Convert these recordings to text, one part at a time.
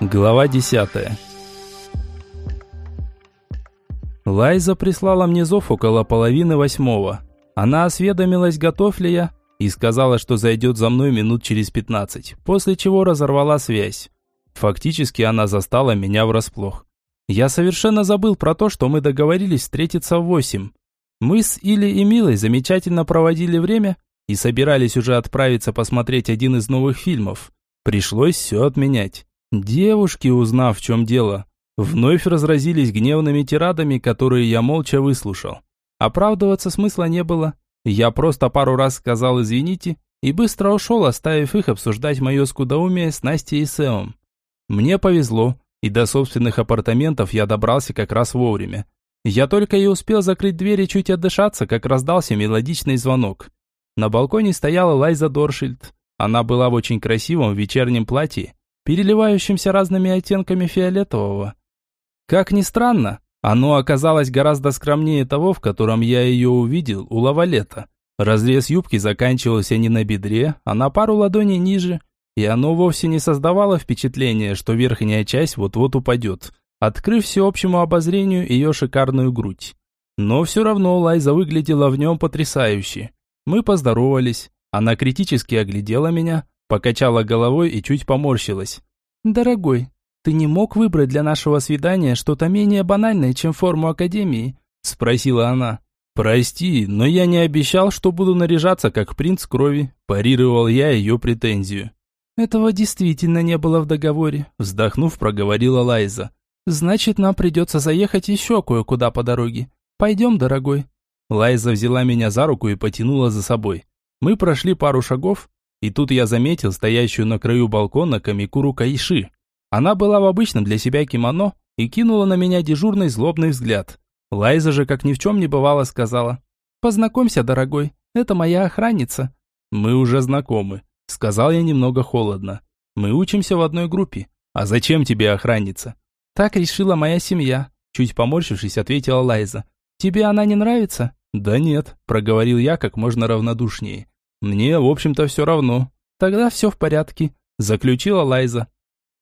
Глава 10. Лайза прислала мне зов около половины восьмого. Она осведомилась, готов ли я, и сказала, что зайдет за мной минут через пятнадцать, после чего разорвала связь. Фактически она застала меня врасплох. Я совершенно забыл про то, что мы договорились встретиться в восемь. Мы с Или и Милой замечательно проводили время и собирались уже отправиться посмотреть один из новых фильмов. Пришлось все отменять. Девушки, узнав, в чем дело, вновь разразились гневными тирадами, которые я молча выслушал. Оправдываться смысла не было. Я просто пару раз сказал «извините» и быстро ушел, оставив их обсуждать мое скудоумие с Настей и Сэмом. Мне повезло, и до собственных апартаментов я добрался как раз вовремя. Я только и успел закрыть дверь и чуть отдышаться, как раздался мелодичный звонок. На балконе стояла Лайза Доршильд. Она была в очень красивом вечернем платье переливающимся разными оттенками фиолетового. Как ни странно, оно оказалось гораздо скромнее того, в котором я ее увидел у лавалета. Разрез юбки заканчивался не на бедре, а на пару ладоней ниже, и оно вовсе не создавало впечатления, что верхняя часть вот-вот упадет, открыв всеобщему обозрению ее шикарную грудь. Но все равно Лайза выглядела в нем потрясающе. Мы поздоровались, она критически оглядела меня, Покачала головой и чуть поморщилась. «Дорогой, ты не мог выбрать для нашего свидания что-то менее банальное, чем форму академии?» Спросила она. «Прости, но я не обещал, что буду наряжаться как принц крови», парировал я ее претензию. «Этого действительно не было в договоре», вздохнув, проговорила Лайза. «Значит, нам придется заехать еще кое-куда по дороге. Пойдем, дорогой». Лайза взяла меня за руку и потянула за собой. Мы прошли пару шагов, и тут я заметил стоящую на краю балкона Камикуру Кайши. Она была в обычном для себя кимоно и кинула на меня дежурный злобный взгляд. Лайза же, как ни в чем не бывало, сказала. «Познакомься, дорогой, это моя охранница». «Мы уже знакомы», — сказал я немного холодно. «Мы учимся в одной группе. А зачем тебе охранница?» «Так решила моя семья», — чуть поморщившись, ответила Лайза. «Тебе она не нравится?» «Да нет», — проговорил я как можно равнодушнее. «Мне, в общем-то, все равно. Тогда все в порядке», – заключила Лайза.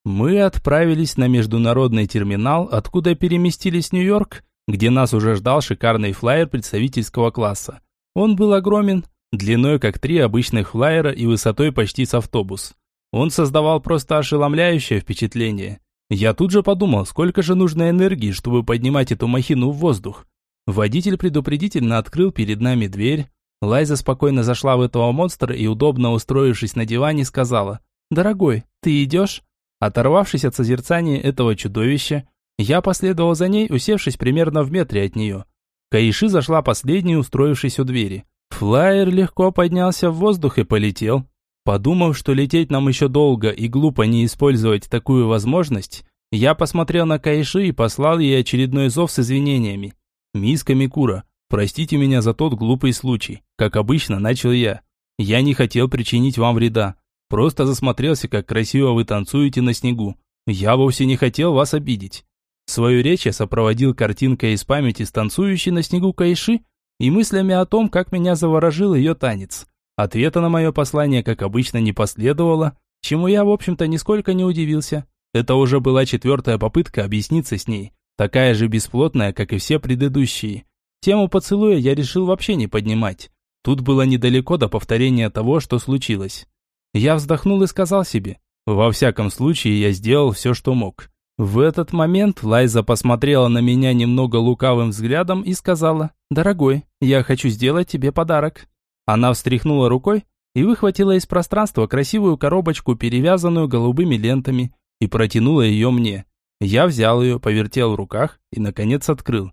Мы отправились на международный терминал, откуда переместились в Нью-Йорк, где нас уже ждал шикарный флайер представительского класса. Он был огромен, длиной как три обычных флайера и высотой почти с автобус. Он создавал просто ошеломляющее впечатление. Я тут же подумал, сколько же нужно энергии, чтобы поднимать эту махину в воздух. Водитель предупредительно открыл перед нами дверь, Лайза спокойно зашла в этого монстра и, удобно устроившись на диване, сказала «Дорогой, ты идешь?» Оторвавшись от созерцания этого чудовища, я последовал за ней, усевшись примерно в метре от нее. Каиши зашла последней, устроившись у двери. Флайер легко поднялся в воздух и полетел. Подумав, что лететь нам еще долго и глупо не использовать такую возможность, я посмотрел на Каиши и послал ей очередной зов с извинениями. «Мисс Камикура, Простите меня за тот глупый случай. Как обычно, начал я. Я не хотел причинить вам вреда. Просто засмотрелся, как красиво вы танцуете на снегу. Я вовсе не хотел вас обидеть. Свою речь я сопроводил картинкой из памяти с танцующей на снегу Кайши и мыслями о том, как меня заворожил ее танец. Ответа на мое послание, как обычно, не последовало, чему я, в общем-то, нисколько не удивился. Это уже была четвертая попытка объясниться с ней, такая же бесплотная, как и все предыдущие. Тему поцелуя я решил вообще не поднимать. Тут было недалеко до повторения того, что случилось. Я вздохнул и сказал себе, во всяком случае я сделал все, что мог. В этот момент Лайза посмотрела на меня немного лукавым взглядом и сказала, «Дорогой, я хочу сделать тебе подарок». Она встряхнула рукой и выхватила из пространства красивую коробочку, перевязанную голубыми лентами, и протянула ее мне. Я взял ее, повертел в руках и, наконец, открыл.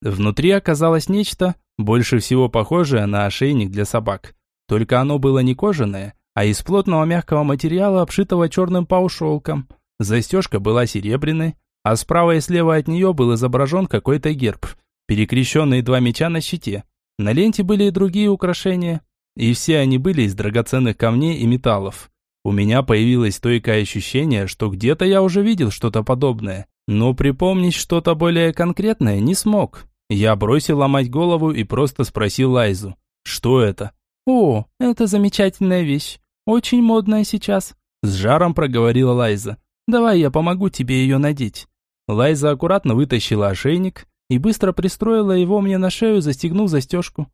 Внутри оказалось нечто, больше всего похожее на ошейник для собак. Только оно было не кожаное, а из плотного мягкого материала, обшитого черным паушелком. Застежка была серебряной, а справа и слева от нее был изображен какой-то герб, перекрещенные два меча на щите. На ленте были и другие украшения, и все они были из драгоценных камней и металлов. У меня появилось стойкое ощущение, что где-то я уже видел что-то подобное, но припомнить что-то более конкретное не смог. Я бросил ломать голову и просто спросил Лайзу, что это? «О, это замечательная вещь, очень модная сейчас», с жаром проговорила Лайза. Давай я помогу тебе ее надеть». Лайза аккуратно вытащила ошейник и быстро пристроила его мне на шею, застегнув застежку.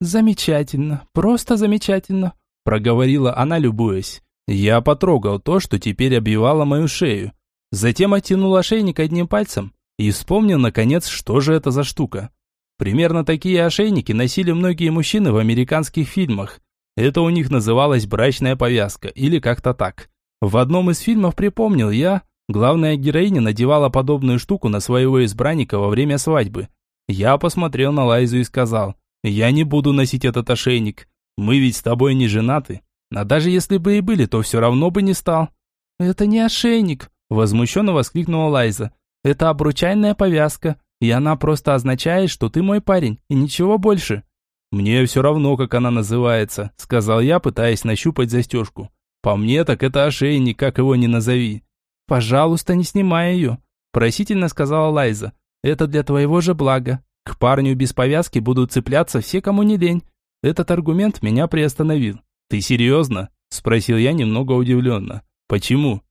«Замечательно, просто замечательно», – проговорила она, любуясь. Я потрогал то, что теперь обвивало мою шею. Затем оттянул ошейник одним пальцем и вспомнил, наконец, что же это за штука. Примерно такие ошейники носили многие мужчины в американских фильмах. Это у них называлось брачная повязка или как-то так. В одном из фильмов припомнил я, главная героиня надевала подобную штуку на своего избранника во время свадьбы. Я посмотрел на Лайзу и сказал, «Я не буду носить этот ошейник. Мы ведь с тобой не женаты. А даже если бы и были, то все равно бы не стал». «Это не ошейник», – возмущенно воскликнула Лайза. «Это обручальная повязка и она просто означает, что ты мой парень, и ничего больше». «Мне все равно, как она называется», — сказал я, пытаясь нащупать застежку. «По мне, так это ошейник, как его ни назови». «Пожалуйста, не снимай ее», — просительно сказала Лайза. «Это для твоего же блага. К парню без повязки будут цепляться все, кому не лень». Этот аргумент меня приостановил. «Ты серьезно?» – спросил я немного удивленно. «Почему?»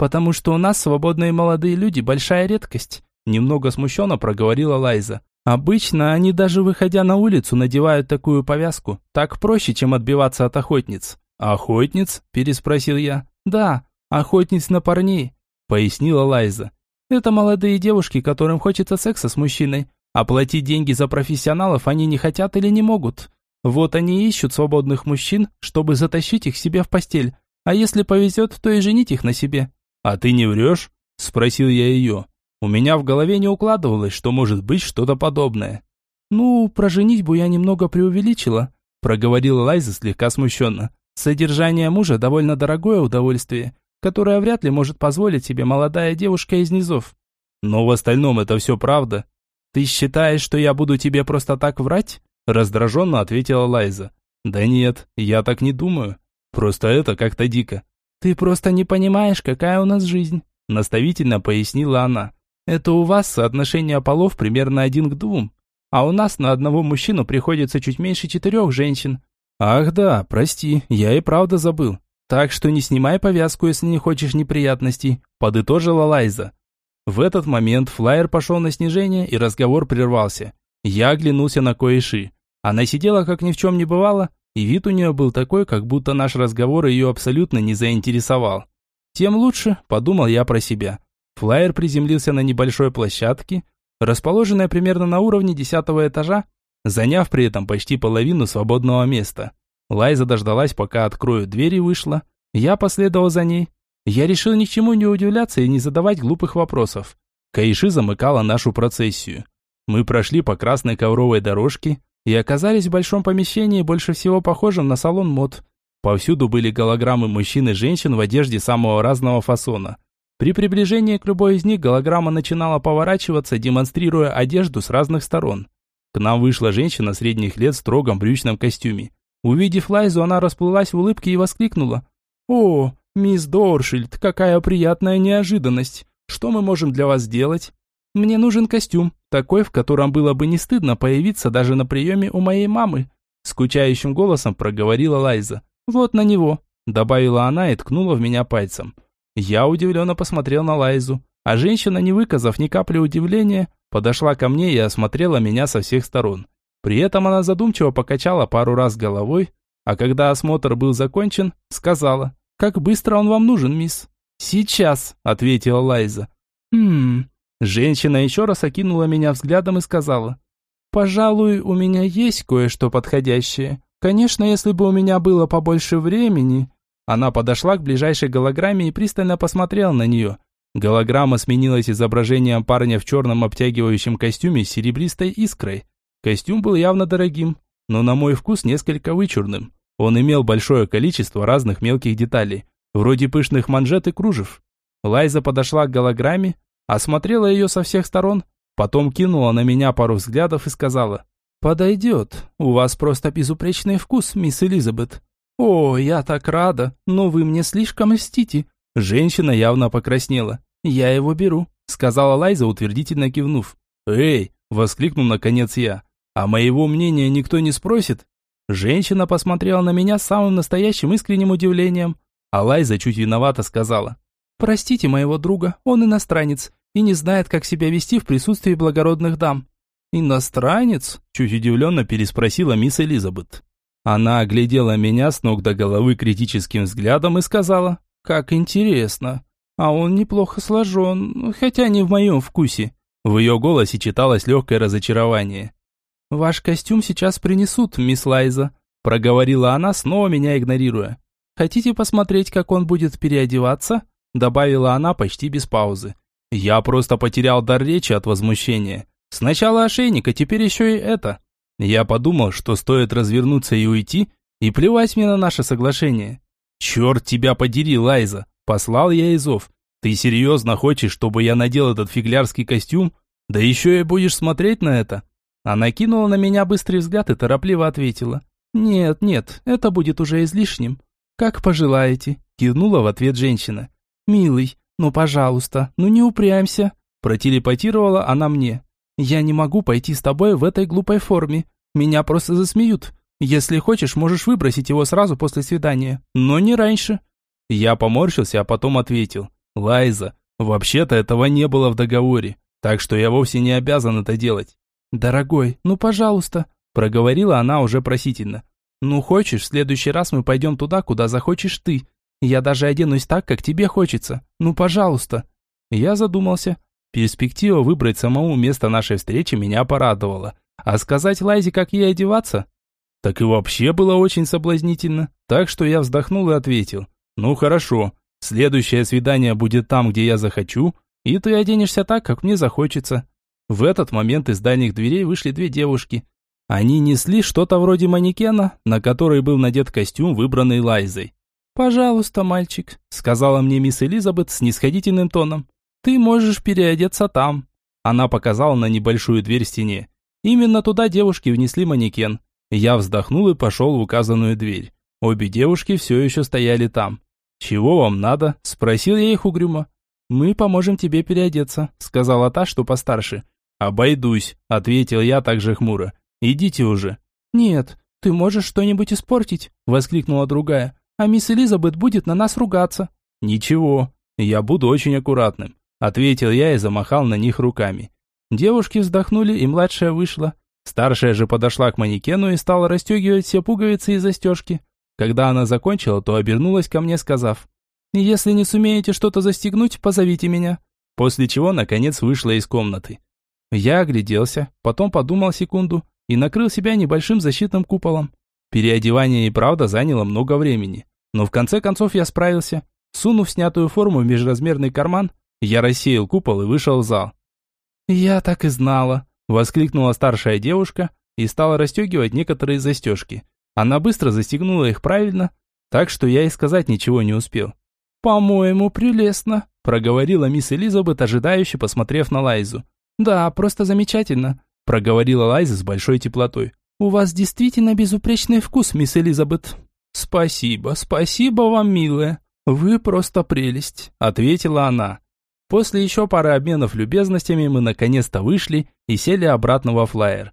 «Потому что у нас свободные молодые люди – большая редкость. Немного смущенно проговорила Лайза. Обычно они даже выходя на улицу надевают такую повязку. Так проще, чем отбиваться от охотниц. Охотниц? Переспросил я. Да, охотниц на парней, пояснила Лайза. Это молодые девушки, которым хочется секса с мужчиной. А платить деньги за профессионалов они не хотят или не могут. Вот они ищут свободных мужчин, чтобы затащить их себе в постель. А если повезет, то и женить их на себе. «А ты не врешь?» – спросил я ее. У меня в голове не укладывалось, что может быть что-то подобное. «Ну, про женитьбу я немного преувеличила», – проговорила Лайза слегка смущенно. «Содержание мужа довольно дорогое удовольствие, которое вряд ли может позволить себе молодая девушка из низов. Но в остальном это все правда. Ты считаешь, что я буду тебе просто так врать?» Раздраженно ответила Лайза. «Да нет, я так не думаю. Просто это как-то дико». «Ты просто не понимаешь, какая у нас жизнь», наставительно пояснила она. Это у вас соотношение полов примерно один к двум, а у нас на одного мужчину приходится чуть меньше четырех женщин. Ах да, прости, я и правда забыл. Так что не снимай повязку, если не хочешь неприятностей, подытожила Лайза. В этот момент флайер пошел на снижение, и разговор прервался. Я оглянулся на Коиши. Она сидела, как ни в чем не бывало, и вид у нее был такой, как будто наш разговор ее абсолютно не заинтересовал. Тем лучше, подумал я про себя. Флайер приземлился на небольшой площадке, расположенной примерно на уровне десятого этажа, заняв при этом почти половину свободного места. Лайза дождалась, пока откроют дверь и вышла. Я последовал за ней. Я решил ни к чему не удивляться и не задавать глупых вопросов. Каиши замыкала нашу процессию. Мы прошли по красной ковровой дорожке и оказались в большом помещении, больше всего похожем на салон мод. Повсюду были голограммы мужчин и женщин в одежде самого разного фасона – при приближении к любой из них голограмма начинала поворачиваться, демонстрируя одежду с разных сторон. К нам вышла женщина средних лет в строгом брючном костюме. Увидев Лайзу, она расплылась в улыбке и воскликнула. «О, мисс Доршильд, какая приятная неожиданность! Что мы можем для вас сделать?» «Мне нужен костюм, такой, в котором было бы не стыдно появиться даже на приеме у моей мамы», скучающим голосом проговорила Лайза. «Вот на него», добавила она и ткнула в меня пальцем. Я удивленно посмотрел на Лайзу, а женщина, не выказав ни капли удивления, подошла ко мне и осмотрела меня со всех сторон. При этом она задумчиво покачала пару раз головой, а когда осмотр был закончен, сказала, «Как быстро он вам нужен, мисс?» «Сейчас», — ответила Лайза. «Хм...» Женщина еще раз окинула меня взглядом и сказала, «Пожалуй, у меня есть кое-что подходящее. Конечно, если бы у меня было побольше времени...» Она подошла к ближайшей голограмме и пристально посмотрела на нее. Голограмма сменилась изображением парня в черном обтягивающем костюме с серебристой искрой. Костюм был явно дорогим, но на мой вкус несколько вычурным. Он имел большое количество разных мелких деталей, вроде пышных манжет и кружев. Лайза подошла к голограмме, осмотрела ее со всех сторон, потом кинула на меня пару взглядов и сказала, «Подойдет. У вас просто безупречный вкус, мисс Элизабет. «О, я так рада, но вы мне слишком мстите». Женщина явно покраснела. «Я его беру», — сказала Лайза, утвердительно кивнув. «Эй!» — воскликнул наконец я. «А моего мнения никто не спросит?» Женщина посмотрела на меня с самым настоящим искренним удивлением, а Лайза чуть виновато сказала. Простите моего друга, он иностранец и не знает, как себя вести в присутствии благородных дам». «Иностранец?» – чуть удивленно переспросила мисс Элизабет. Она оглядела меня с ног до головы критическим взглядом и сказала, «Как интересно. А он неплохо сложен, хотя не в моем вкусе». В ее голосе читалось легкое разочарование. «Ваш костюм сейчас принесут, мисс Лайза», – проговорила она, снова меня игнорируя. «Хотите посмотреть, как он будет переодеваться?» – добавила она почти без паузы. Я просто потерял дар речи от возмущения. Сначала ошейник, а теперь еще и это. Я подумал, что стоит развернуться и уйти, и плевать мне на наше соглашение. «Черт тебя подери, Лайза!» – послал я Изов. «Ты серьезно хочешь, чтобы я надел этот фиглярский костюм? Да еще и будешь смотреть на это?» Она кинула на меня быстрый взгляд и торопливо ответила. «Нет, нет, это будет уже излишним». «Как пожелаете», – кивнула в ответ женщина. «Милый, ну пожалуйста, ну не упрямься», – протелепатировала она мне. Я не могу пойти с тобой в этой глупой форме. Меня просто засмеют. Если хочешь, можешь выбросить его сразу после свидания, но не раньше». Я поморщился, а потом ответил. «Лайза, вообще-то этого не было в договоре, так что я вовсе не обязан это делать». «Дорогой, ну пожалуйста», – проговорила она уже просительно. «Ну хочешь, в следующий раз мы пойдем туда, куда захочешь ты. Я даже оденусь так, как тебе хочется. Ну пожалуйста». Я задумался. Перспектива выбрать самому место нашей встречи меня порадовала. А сказать Лайзе, как ей одеваться? Так и вообще было очень соблазнительно. Так что я вздохнул и ответил. Ну хорошо, следующее свидание будет там, где я захочу, и ты оденешься так, как мне захочется. В этот момент из дальних дверей вышли две девушки. Они несли что-то вроде манекена, на который был надет костюм, выбранный Лайзой. «Пожалуйста, мальчик», — сказала мне мисс Элизабет с нисходительным тоном. Ты можешь переодеться там. Она показала на небольшую дверь в стене. Именно туда девушки внесли манекен. Я вздохнул и пошел в указанную дверь. Обе девушки все еще стояли там. «Чего вам надо?» – спросил я их угрюмо. «Мы поможем тебе переодеться», – сказала та, что постарше. «Обойдусь», – ответил я также хмуро. «Идите уже». «Нет, ты можешь что-нибудь испортить», – воскликнула другая. «А мисс Элизабет будет на нас ругаться». «Ничего, я буду очень аккуратным. Ответил я и замахал на них руками. Девушки вздохнули, и младшая вышла. Старшая же подошла к манекену и стала расстегивать все пуговицы и застежки. Когда она закончила, то обернулась ко мне, сказав, «Если не сумеете что-то застегнуть, позовите меня». После чего, наконец, вышла из комнаты. Я огляделся, потом подумал секунду и накрыл себя небольшим защитным куполом. Переодевание и правда заняло много времени. Но в конце концов я справился. Сунув снятую форму в межразмерный карман, я рассеял купол и вышел в зал. «Я так и знала», – воскликнула старшая девушка и стала расстегивать некоторые застежки. Она быстро застегнула их правильно, так что я и сказать ничего не успел. «По-моему, прелестно», – проговорила мисс Элизабет, ожидающе посмотрев на Лайзу. «Да, просто замечательно», – проговорила Лайза с большой теплотой. «У вас действительно безупречный вкус, мисс Элизабет». «Спасибо, спасибо вам, милая. Вы просто прелесть», – ответила она. После еще пары обменов любезностями мы наконец-то вышли и сели обратно во флайер.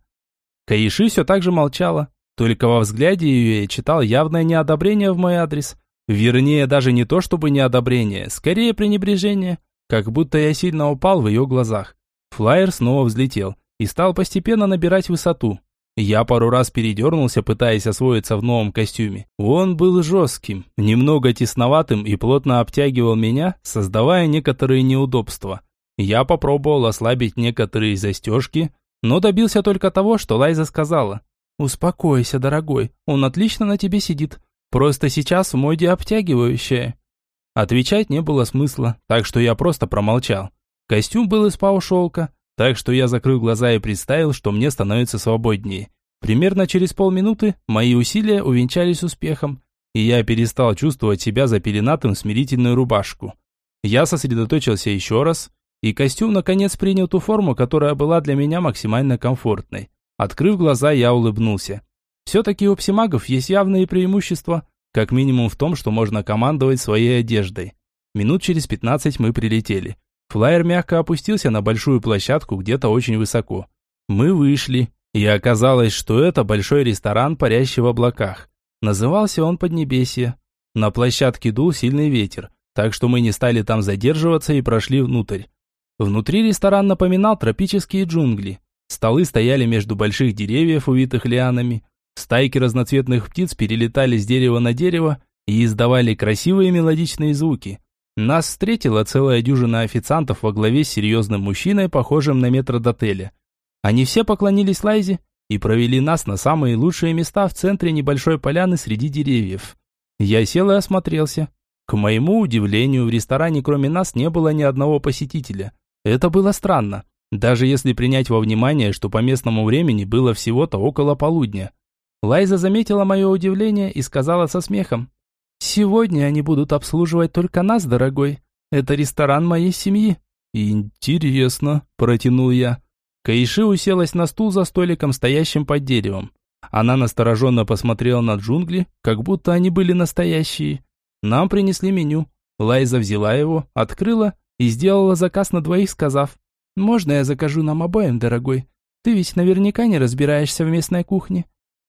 Каиши все так же молчала, только во взгляде ее я читал явное неодобрение в мой адрес. Вернее, даже не то чтобы неодобрение, скорее пренебрежение, как будто я сильно упал в ее глазах. Флайер снова взлетел и стал постепенно набирать высоту. Я пару раз передернулся, пытаясь освоиться в новом костюме. Он был жестким, немного тесноватым и плотно обтягивал меня, создавая некоторые неудобства. Я попробовал ослабить некоторые застежки, но добился только того, что Лайза сказала. «Успокойся, дорогой, он отлично на тебе сидит. Просто сейчас в моде обтягивающее». Отвечать не было смысла, так что я просто промолчал. Костюм был из пау-шелка, так что я закрыл глаза и представил, что мне становится свободнее. Примерно через полминуты мои усилия увенчались успехом, и я перестал чувствовать себя запеленатым в смирительную рубашку. Я сосредоточился еще раз, и костюм наконец принял ту форму, которая была для меня максимально комфортной. Открыв глаза, я улыбнулся. Все-таки у псимагов есть явные преимущества, как минимум в том, что можно командовать своей одеждой. Минут через 15 мы прилетели. Флайер мягко опустился на большую площадку где-то очень высоко. Мы вышли, и оказалось, что это большой ресторан, парящий в облаках. Назывался он Поднебесье. На площадке дул сильный ветер, так что мы не стали там задерживаться и прошли внутрь. Внутри ресторан напоминал тропические джунгли. Столы стояли между больших деревьев, увитых лианами. Стайки разноцветных птиц перелетали с дерева на дерево и издавали красивые мелодичные звуки. Нас встретила целая дюжина официантов во главе с серьезным мужчиной, похожим на метрдотеля. Они все поклонились Лайзе и провели нас на самые лучшие места в центре небольшой поляны среди деревьев. Я сел и осмотрелся. К моему удивлению, в ресторане кроме нас не было ни одного посетителя. Это было странно, даже если принять во внимание, что по местному времени было всего-то около полудня. Лайза заметила мое удивление и сказала со смехом. «Сегодня они будут обслуживать только нас, дорогой. Это ресторан моей семьи». «Интересно», – протянул я. Каиши уселась на стул за столиком, стоящим под деревом. Она настороженно посмотрела на джунгли, как будто они были настоящие. Нам принесли меню. Лайза взяла его, открыла и сделала заказ на двоих, сказав, «Можно я закажу нам обоим, дорогой? Ты ведь наверняка не разбираешься в местной кухне».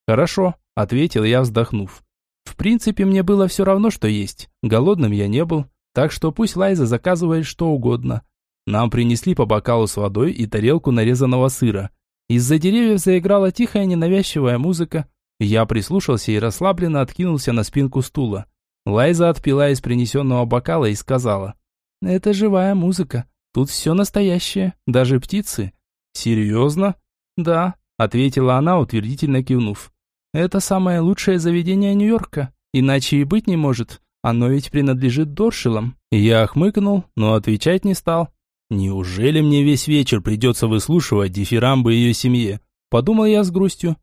«Хорошо», — ответил я, вздохнув. В принципе, мне было все равно, что есть. Голодным я не был, так что пусть Лайза заказывает что угодно. Нам принесли по бокалу с водой и тарелку нарезанного сыра. Из-за деревьев заиграла тихая ненавязчивая музыка. Я прислушался и расслабленно откинулся на спинку стула. Лайза отпила из принесенного бокала и сказала. «Это живая музыка. Тут все настоящее, даже птицы». «Серьезно?» «Да», — ответила она, утвердительно кивнув. Это самое лучшее заведение Нью-Йорка. Иначе и быть не может. Оно ведь принадлежит Доршилам. Я хмыкнул, но отвечать не стал. Неужели мне весь вечер придется выслушивать дифирамбы ее семье? Подумал я с грустью.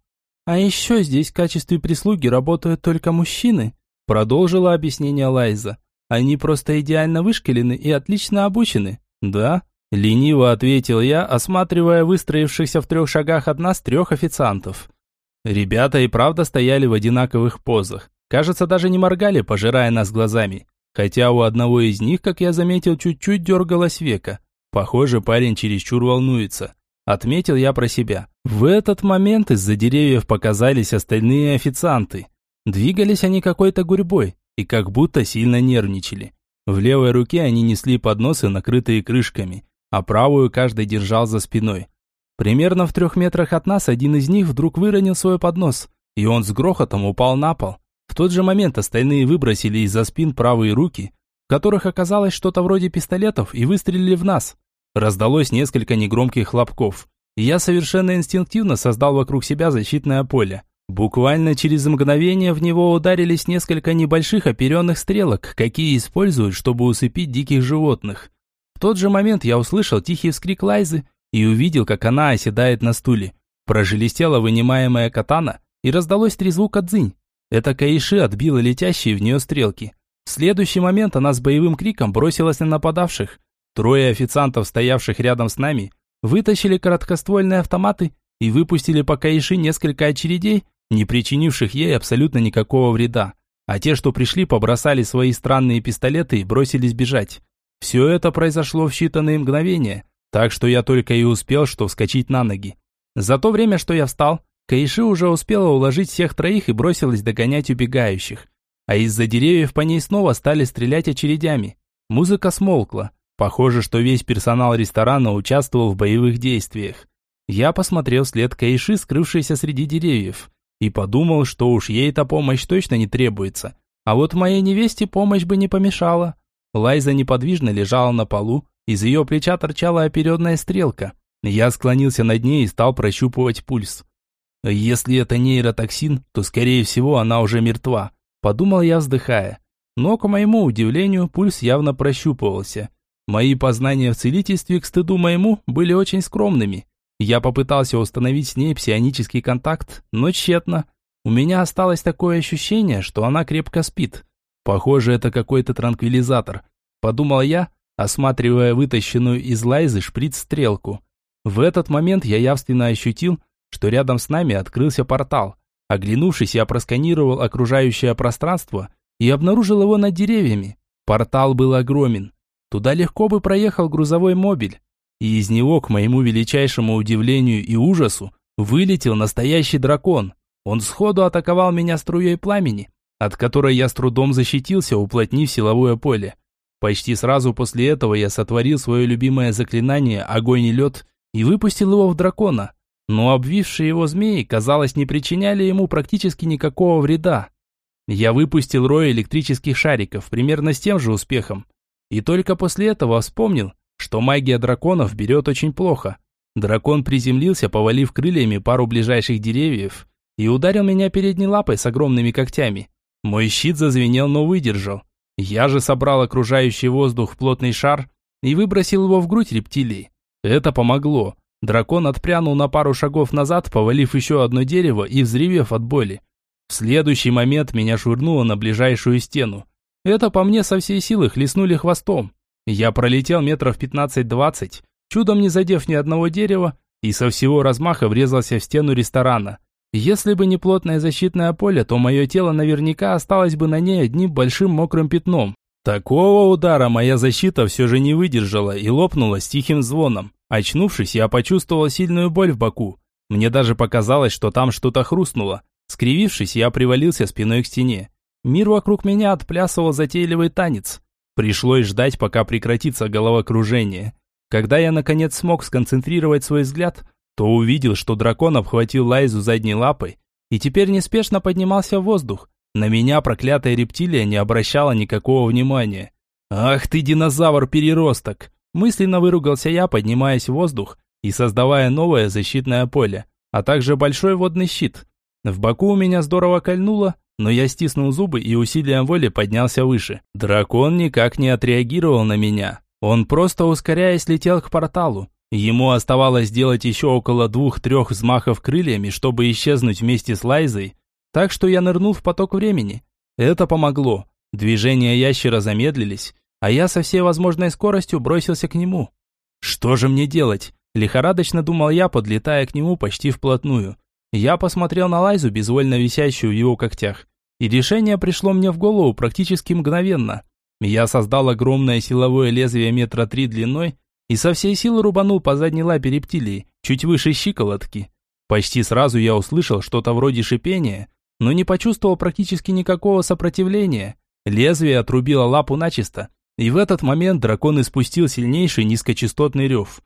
А еще здесь в качестве прислуги работают только мужчины. Продолжила объяснение Лайза. Они просто идеально вышкалены и отлично обучены. Да? Лениво ответил я, осматривая выстроившихся в трех шагах от нас трех официантов. Ребята и правда стояли в одинаковых позах. Кажется, даже не моргали, пожирая нас глазами. Хотя у одного из них, как я заметил, чуть-чуть дергалось века. Похоже, парень чересчур волнуется. Отметил я про себя. В этот момент из-за деревьев показались остальные официанты. Двигались они какой-то гурьбой и как будто сильно нервничали. В левой руке они несли подносы, накрытые крышками, а правую каждый держал за спиной. Примерно в трех метрах от нас один из них вдруг выронил свой поднос, и он с грохотом упал на пол. В тот же момент остальные выбросили из-за спин правые руки, в которых оказалось что-то вроде пистолетов, и выстрелили в нас. Раздалось несколько негромких хлопков, и я совершенно инстинктивно создал вокруг себя защитное поле. Буквально через мгновение в него ударились несколько небольших оперенных стрелок, какие используют, чтобы усыпить диких животных. В тот же момент я услышал тихий вскрик Лайзы и увидел, как она оседает на стуле. Прожелестела вынимаемая катана, и раздалось три звука дзынь. Это Каиши отбила летящие в нее стрелки. В следующий момент она с боевым криком бросилась на нападавших. Трое официантов, стоявших рядом с нами, вытащили короткоствольные автоматы и выпустили по Каиши несколько очередей, не причинивших ей абсолютно никакого вреда. А те, что пришли, побросали свои странные пистолеты и бросились бежать. Все это произошло в считанные мгновения, так что я только и успел, что вскочить на ноги. За то время, что я встал, Каиши уже успела уложить всех троих и бросилась догонять убегающих. А из-за деревьев по ней снова стали стрелять очередями. Музыка смолкла. Похоже, что весь персонал ресторана участвовал в боевых действиях. Я посмотрел след Каиши, скрывшейся среди деревьев, и подумал, что уж ей-то помощь точно не требуется. А вот моей невесте помощь бы не помешала. Лайза неподвижно лежала на полу, из ее плеча торчала опередная стрелка. Я склонился над ней и стал прощупывать пульс. Если это нейротоксин, то, скорее всего, она уже мертва, подумал я, вздыхая. Но, к моему удивлению, пульс явно прощупывался. Мои познания в целительстве, к стыду моему, были очень скромными. Я попытался установить с ней псионический контакт, но тщетно. У меня осталось такое ощущение, что она крепко спит. Похоже, это какой-то транквилизатор. Подумал я, осматривая вытащенную из лайзы шприц-стрелку. В этот момент я явственно ощутил, что рядом с нами открылся портал. Оглянувшись, я просканировал окружающее пространство и обнаружил его над деревьями. Портал был огромен. Туда легко бы проехал грузовой мобиль. И из него, к моему величайшему удивлению и ужасу, вылетел настоящий дракон. Он сходу атаковал меня струей пламени, от которой я с трудом защитился, уплотнив силовое поле. Почти сразу после этого я сотворил свое любимое заклинание «Огонь и лед» и выпустил его в дракона. Но обвившие его змеи, казалось, не причиняли ему практически никакого вреда. Я выпустил рой электрических шариков, примерно с тем же успехом. И только после этого вспомнил, что магия драконов берет очень плохо. Дракон приземлился, повалив крыльями пару ближайших деревьев, и ударил меня передней лапой с огромными когтями. Мой щит зазвенел, но выдержал. Я же собрал окружающий воздух в плотный шар и выбросил его в грудь рептилии. Это помогло. Дракон отпрянул на пару шагов назад, повалив еще одно дерево и взревев от боли. В следующий момент меня швырнуло на ближайшую стену. Это по мне со всей силы хлестнули хвостом. Я пролетел метров 15-20, чудом не задев ни одного дерева, и со всего размаха врезался в стену ресторана. Если бы не плотное защитное поле, то мое тело наверняка осталось бы на ней одним большим мокрым пятном. Такого удара моя защита все же не выдержала и лопнула с тихим звоном. Очнувшись, я почувствовал сильную боль в боку. Мне даже показалось, что там что-то хрустнуло. Скривившись, я привалился спиной к стене. Мир вокруг меня отплясывал затейливый танец. Пришлось ждать, пока прекратится головокружение. Когда я наконец смог сконцентрировать свой взгляд, то увидел, что дракон обхватил Лайзу задней лапой и теперь неспешно поднимался в воздух. На меня проклятая рептилия не обращала никакого внимания. «Ах ты, динозавр-переросток!» Мысленно выругался я, поднимаясь в воздух и создавая новое защитное поле, а также большой водный щит. В боку у меня здорово кольнуло, но я стиснул зубы и усилием воли поднялся выше. Дракон никак не отреагировал на меня. Он просто ускоряясь летел к порталу, Ему оставалось сделать еще около двух-трех взмахов крыльями, чтобы исчезнуть вместе с Лайзой, так что я нырнул в поток времени. Это помогло. Движения ящера замедлились, а я со всей возможной скоростью бросился к нему. Что же мне делать? Лихорадочно думал я, подлетая к нему почти вплотную. Я посмотрел на Лайзу, безвольно висящую в его когтях, и решение пришло мне в голову практически мгновенно. Я создал огромное силовое лезвие метра три длиной, и со всей силы рубанул по задней лапе рептилии, чуть выше щиколотки. Почти сразу я услышал что-то вроде шипения, но не почувствовал практически никакого сопротивления. Лезвие отрубило лапу начисто, и в этот момент дракон испустил сильнейший низкочастотный рев.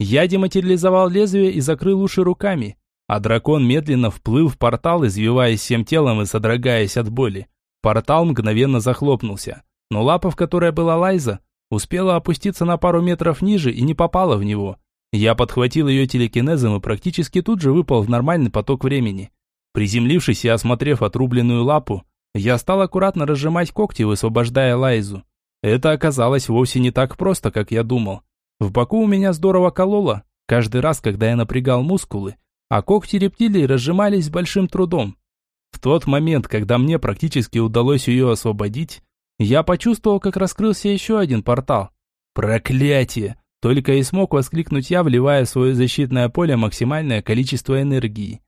Я дематериализовал лезвие и закрыл уши руками, а дракон медленно вплыл в портал, извиваясь всем телом и содрогаясь от боли. Портал мгновенно захлопнулся, но лапа, в которой была Лайза, Успела опуститься на пару метров ниже и не попала в него. Я подхватил ее телекинезом и практически тут же выпал в нормальный поток времени. Приземлившись и осмотрев отрубленную лапу, я стал аккуратно разжимать когти, высвобождая Лайзу. Это оказалось вовсе не так просто, как я думал. В боку у меня здорово кололо, каждый раз, когда я напрягал мускулы, а когти рептилии разжимались с большим трудом. В тот момент, когда мне практически удалось ее освободить, я почувствовал, как раскрылся еще один портал. Проклятие! Только и смог воскликнуть я, вливая в свое защитное поле максимальное количество энергии.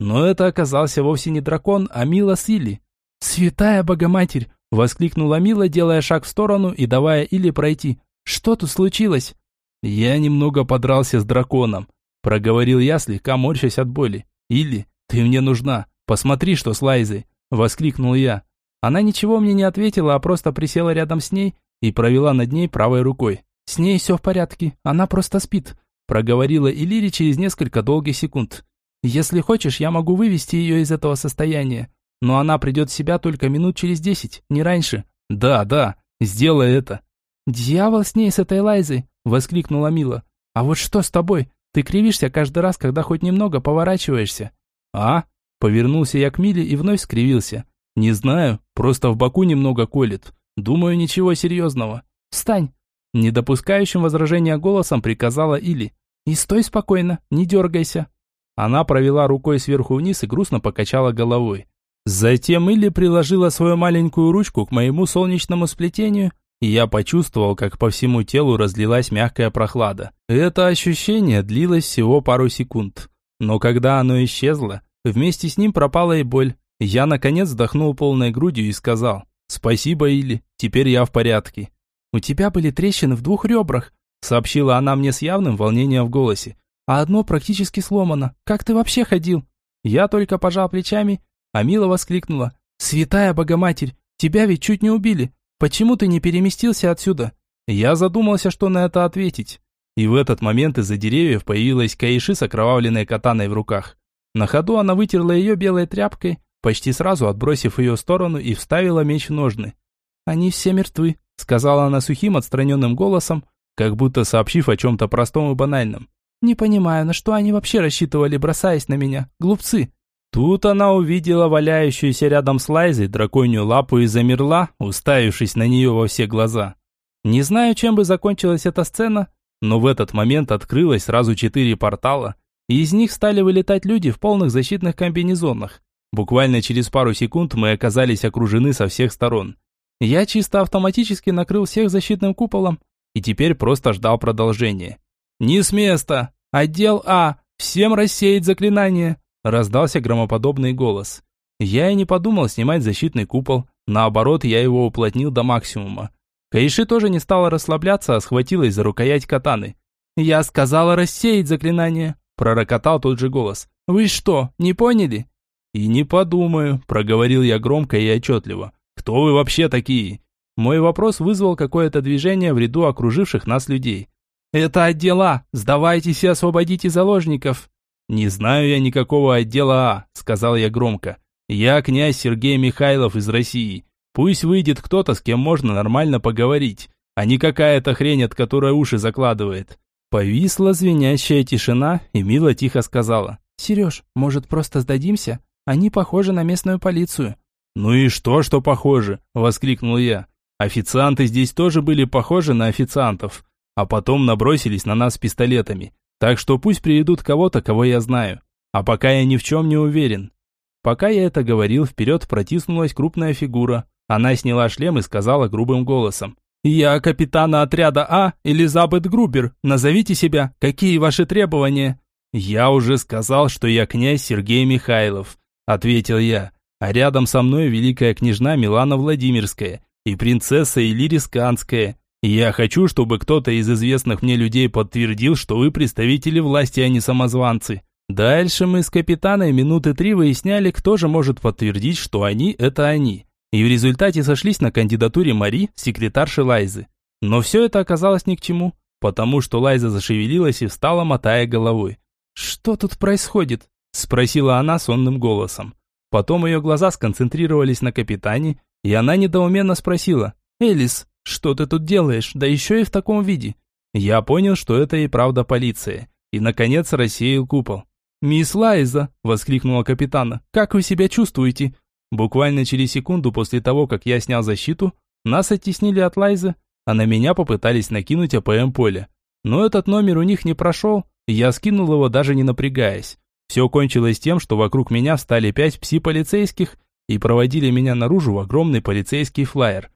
Но это оказался вовсе не дракон, а Мила Сили. «Святая Богоматерь!» – воскликнула Мила, делая шаг в сторону и давая Или пройти. «Что тут случилось?» «Я немного подрался с драконом», – проговорил я, слегка морщась от боли. «Или, ты мне нужна, посмотри, что с Лайзой!» – воскликнул я. Она ничего мне не ответила, а просто присела рядом с ней и провела над ней правой рукой. «С ней все в порядке, она просто спит», – проговорила Илири через несколько долгих секунд. «Если хочешь, я могу вывести ее из этого состояния, но она придет в себя только минут через десять, не раньше». «Да, да, сделай это». «Дьявол с ней, с этой Лайзой!» – воскликнула Мила. «А вот что с тобой? Ты кривишься каждый раз, когда хоть немного поворачиваешься». «А?» – повернулся я к Миле и вновь скривился. «Не знаю, просто в боку немного колет. Думаю, ничего серьезного. Встань!» Не допускающим возражения голосом приказала Или. «И стой спокойно, не дергайся». Она провела рукой сверху вниз и грустно покачала головой. Затем Илли приложила свою маленькую ручку к моему солнечному сплетению, и я почувствовал, как по всему телу разлилась мягкая прохлада. Это ощущение длилось всего пару секунд. Но когда оно исчезло, вместе с ним пропала и боль. Я, наконец, вдохнул полной грудью и сказал «Спасибо, Или, теперь я в порядке». «У тебя были трещины в двух ребрах», сообщила она мне с явным волнением в голосе. «А одно практически сломано. Как ты вообще ходил?» Я только пожал плечами, а Мила воскликнула. «Святая Богоматерь, тебя ведь чуть не убили. почему ты не переместился отсюда?» Я задумался, что на это ответить. И в этот момент из-за деревьев появилась Каиши с окровавленной катаной в руках. На ходу она вытерла ее белой тряпкой, почти сразу отбросив ее в сторону и вставила меч в ножны. «Они все мертвы», — сказала она сухим отстраненным голосом, как будто сообщив о чем-то простом и банальном. «Не понимаю, на что они вообще рассчитывали, бросаясь на меня? Глупцы!» Тут она увидела валяющуюся рядом с Лайзой драконью лапу и замерла, уставившись на нее во все глаза. Не знаю, чем бы закончилась эта сцена, но в этот момент открылось сразу четыре портала, и из них стали вылетать люди в полных защитных комбинезонах. Буквально через пару секунд мы оказались окружены со всех сторон. Я чисто автоматически накрыл всех защитным куполом и теперь просто ждал продолжения. «Не с места! Отдел А! Всем рассеять заклинание!» Раздался громоподобный голос. Я и не подумал снимать защитный купол. Наоборот, я его уплотнил до максимума. Каиши тоже не стала расслабляться, а схватилась за рукоять катаны. «Я сказала рассеять заклинание!» Пророкотал тот же голос. «Вы что, не поняли?» «И не подумаю», проговорил я громко и отчетливо. «Кто вы вообще такие?» Мой вопрос вызвал какое-то движение в ряду окруживших нас людей. «Это отдела! Сдавайтесь и освободите заложников!» «Не знаю я никакого отдела А», — сказал я громко. «Я князь Сергей Михайлов из России. Пусть выйдет кто-то, с кем можно нормально поговорить, а не какая-то хрень, от которой уши закладывает». Повисла звенящая тишина, и Мила тихо сказала. «Сереж, может, просто сдадимся? Они похожи на местную полицию». «Ну и что, что похожи?» – воскликнул я. «Официанты здесь тоже были похожи на официантов, а потом набросились на нас пистолетами. Так что пусть приведут кого-то, кого я знаю. А пока я ни в чем не уверен. Пока я это говорил, вперед протиснулась крупная фигура. Она сняла шлем и сказала грубым голосом. «Я капитана отряда А, Элизабет Грубер. Назовите себя. Какие ваши требования?» «Я уже сказал, что я князь Сергей Михайлов», — ответил я. «А рядом со мной великая княжна Милана Владимирская и принцесса Иллирисканская. Я хочу, чтобы кто-то из известных мне людей подтвердил, что вы представители власти, а не самозванцы. Дальше мы с капитаной минуты три выясняли, кто же может подтвердить, что они – это они. И в результате сошлись на кандидатуре Мари, секретарши Лайзы. Но все это оказалось ни к чему, потому что Лайза зашевелилась и встала, мотая головой. «Что тут происходит?» – спросила она сонным голосом. Потом ее глаза сконцентрировались на капитане, и она недоуменно спросила. «Элис, «Что ты тут делаешь? Да еще и в таком виде!» Я понял, что это и правда полиция. И, наконец, рассеял купол. «Мисс Лайза!» – воскликнула капитана. «Как вы себя чувствуете?» Буквально через секунду после того, как я снял защиту, нас оттеснили от Лайзы, а на меня попытались накинуть АПМ-поле. Но этот номер у них не прошел, я скинул его даже не напрягаясь. Все кончилось тем, что вокруг меня встали пять пси-полицейских и проводили меня наружу в огромный полицейский флайер.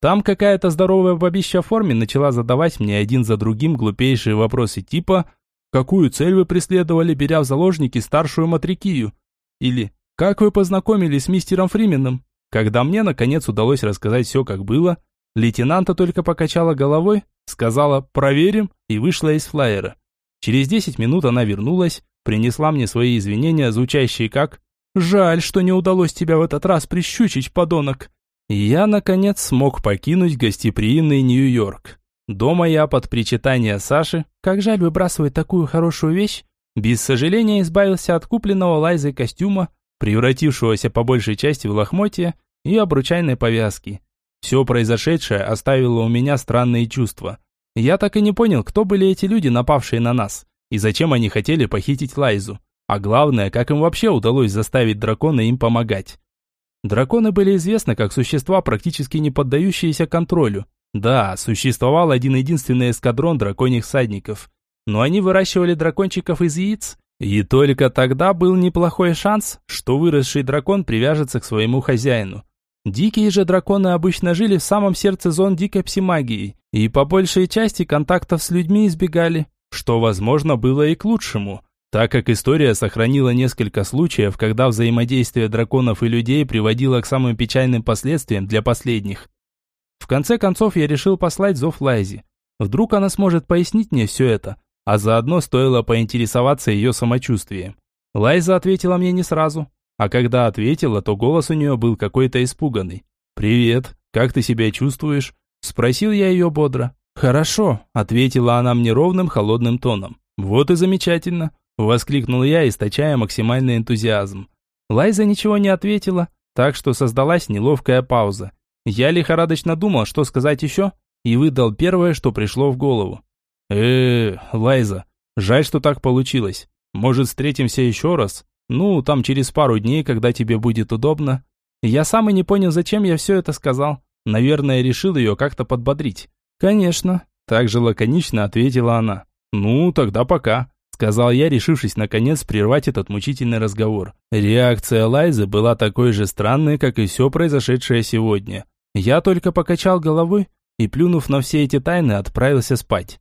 Там какая-то здоровая бабища в форме начала задавать мне один за другим глупейшие вопросы типа «Какую цель вы преследовали, беря в заложники старшую Матрикию?» Или «Как вы познакомились с мистером Фрименом?» Когда мне, наконец, удалось рассказать все, как было, лейтенанта только покачала головой, сказала «проверим» и вышла из флайера. Через 10 минут она вернулась, принесла мне свои извинения, звучащие как «Жаль, что не удалось тебя в этот раз прищучить, подонок я, наконец, смог покинуть гостеприимный Нью-Йорк. Дома я под причитание Саши, как жаль выбрасывать такую хорошую вещь, без сожаления избавился от купленного Лайзой костюма, превратившегося по большей части в лохмотья и обручальной повязки. Все произошедшее оставило у меня странные чувства. Я так и не понял, кто были эти люди, напавшие на нас, и зачем они хотели похитить Лайзу. А главное, как им вообще удалось заставить дракона им помогать. Драконы были известны как существа, практически не поддающиеся контролю. Да, существовал один единственный эскадрон драконьих всадников. Но они выращивали дракончиков из яиц, и только тогда был неплохой шанс, что выросший дракон привяжется к своему хозяину. Дикие же драконы обычно жили в самом сердце зон дикой псимагии, и по большей части контактов с людьми избегали, что, возможно, было и к лучшему – так как история сохранила несколько случаев, когда взаимодействие драконов и людей приводило к самым печальным последствиям для последних. В конце концов я решил послать зов Лайзе. Вдруг она сможет пояснить мне все это, а заодно стоило поинтересоваться ее самочувствием. Лайза ответила мне не сразу, а когда ответила, то голос у нее был какой-то испуганный. «Привет», как ты себя чувствуешь?» Спросил я ее бодро. «Хорошо», – ответила она мне ровным, холодным тоном. «Вот и замечательно», – воскликнул я, источая максимальный энтузиазм. Лайза ничего не ответила, так что создалась неловкая пауза. Я лихорадочно думал, что сказать еще, и выдал первое, что пришло в голову. э Лайза, жаль, что так получилось. Может, встретимся еще раз? Ну, там через пару дней, когда тебе будет удобно». Я сам и не понял, зачем я все это сказал. Наверное, решил ее как-то подбодрить. «Конечно», – также лаконично ответила она. «Ну, тогда пока», – сказал я, решившись наконец прервать этот мучительный разговор. Реакция Лайзы была такой же странной, как и все произошедшее сегодня. Я только покачал головой и, плюнув на все эти тайны, отправился спать.